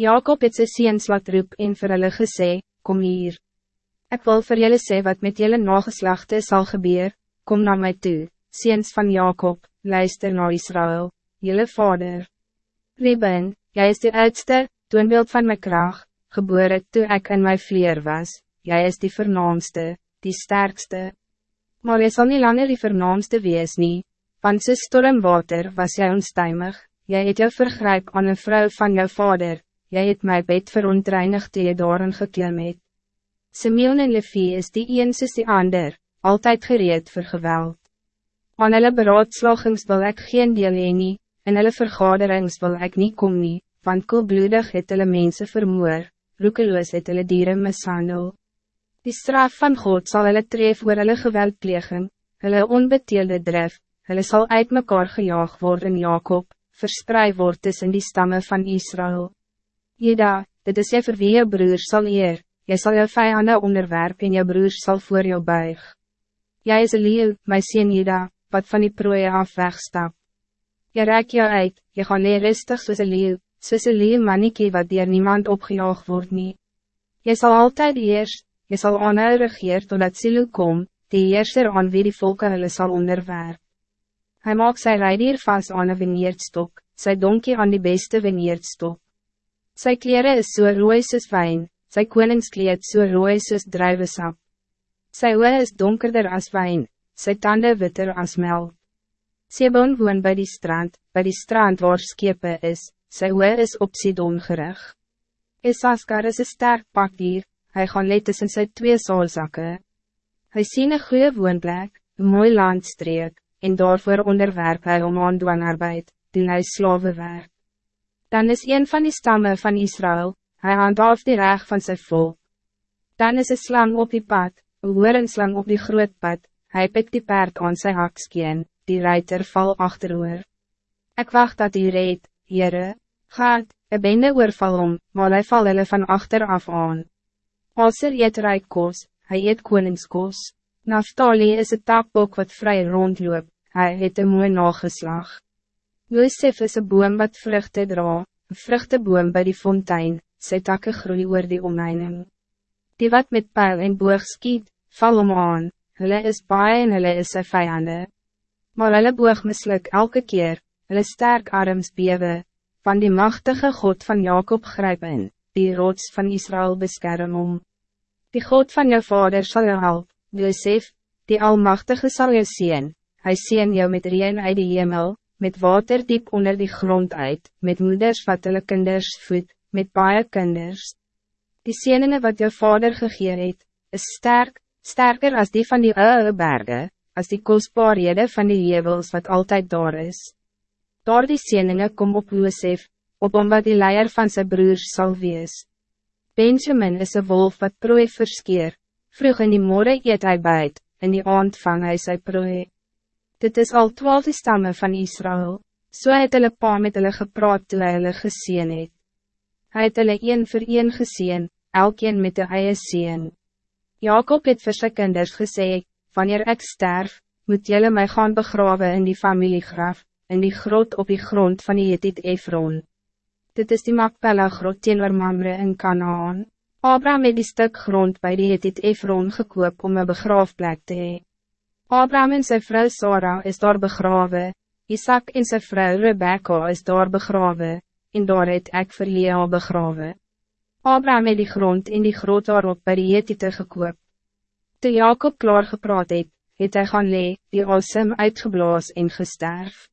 Jacob het sy seens laat roep en vir hulle gesê, kom hier. Ik wil vir julle sê wat met julle nageslachte zal gebeuren. kom naar mij toe, seens van Jacob, luister naar Israël, julle vader. Reben, jij is de oudste, toonbeeld van mijn kracht, geboren toen ik in mijn vleer was, jij is die vernaamste, die sterkste. Maar jy sal nie langer die vernaamste wees nie, want sy stormwater was jy onstuimig, jy het jou vergryp aan een vrouw van jou vader, jy het my bed verontreinig toe jy daarin geklim het. Simeon en Levi is die een soos die ander, altijd gereed voor geweld. Aan hulle beraadslagings wil ik geen deel heen nie, en hulle vergaderings wil ik niet kom nie, want koelbloedig het hulle mense vermoor, roekeloos het hulle dieren mishandel. Die straf van God zal hulle tref oor hulle geweldpleging, hulle onbeteelde drif, hulle sal uit mekaar gejaag worden in Jacob, verspreid word tussen die stammen van Israël. Jeda, dit is jy vir wie jou broer sal eer, jy sal jou vijanden onderwerp en jou broers sal voor jou buig. Jij is een leeuw, my sien Jeda, wat van die prooi af wegstap. Jy reik jou uit, jy gaan leer rustig soos een leeuw, soos een leeuw mannekie wat dier niemand opgejaagd wordt nie. Jy sal altijd eerst, jy sal aanhou regeer totdat Silo kom, die eerste aan wie die volke hulle sal onderwerp. Hij maakt sy rijdier vast aan een veneerdstok, sy donkie aan die beste veneerdstok. Sy kleren is so rooi soos wijn, sy koningskleed so rooi soos druivesap. Sy oe is donkerder as wijn, sy tanden witter as melk. Sebon woon bij die strand, bij die strand waar skepe is, sy oe is op Sidon gerig. Isaskar is een sterk pakdier, hy gaan let tussen sy twee saalzakke. Hy sien een goeie woonplek, een mooi landstreek, en daarvoor onderwerp hy om aan dwangarbeid, doen hy slavenwerk. Dan is een van die stammen van Israël, hij handhaaf die reg van zijn volk. Dan is een slang op die pad, een hoorenslang op die groot pad, hij pikt die paard aan zijn hakskeen, die ruiter val achteroor. Ik wacht dat hij reed, Heere, gaat, een bende oorval om, maar hij val hulle van achteraf aan. Aser eet rijk kos, hy eet koningskos. Naftali is een takbok wat vrij rondloop, hij het een mooi nageslag. Josef is een boom wat vruchten dra, een vruchtenboom bij die fontein, sy takke groei oor die omheining. Die wat met pijl en boog skiet, val om aan, hulle is baie en hulle is sy vijande. Maar hulle boog misluk elke keer, hulle sterk arms bewe, van die machtige God van Jacob grijp in, die rots van Israël beskerm om. Die God van jou vader zal jou help, Josef, die Almachtige zal jou zien, hij zien jou met reen uit die hemel, met water diep onder die grond uit, met moeders wat hulle kinders voed, met baie kinders. Die sieninge wat jou vader gegeer het, is sterk, sterker als die van die oude bergen, als die kostbaarhede van die jebels wat altijd daar is. Door die sieninge kom op Josef, op omdat die leier van zijn broers zal wees. Benjamin is een wolf wat prooi verskeer, vroeg in die morgen eet hy buit, in die aand vang hy sy prooi. Dit is al twaalf stammen van Israël, so het hulle pa met hulle gepraat toe hy hulle geseen het. Hy het hulle een vir een geseen, elkeen met de eie seen. Jacob het vir sy kinders gesê, wanneer ik sterf, moet jullie mij gaan begraven in die familiegraf, in die grot op die grond van die Jetit Efron. Dit is die Makpella grot teenoor Mamre in Kanaan. Abraham het die stuk grond bij die Jetit Efron gekoop om een begraafplek te hee. Abraham en zijn vrouw Sarah is daar begraven, Isaac en zijn vrouw Rebecca is daar begraven, en daar het ek vir Lea begraven. Abraham het die grond in die groot daarop by die Hethiete gekoop. Toe Jacob klaar gepraat het, het hy gaan lee, die asem uitgeblaas en gesterf.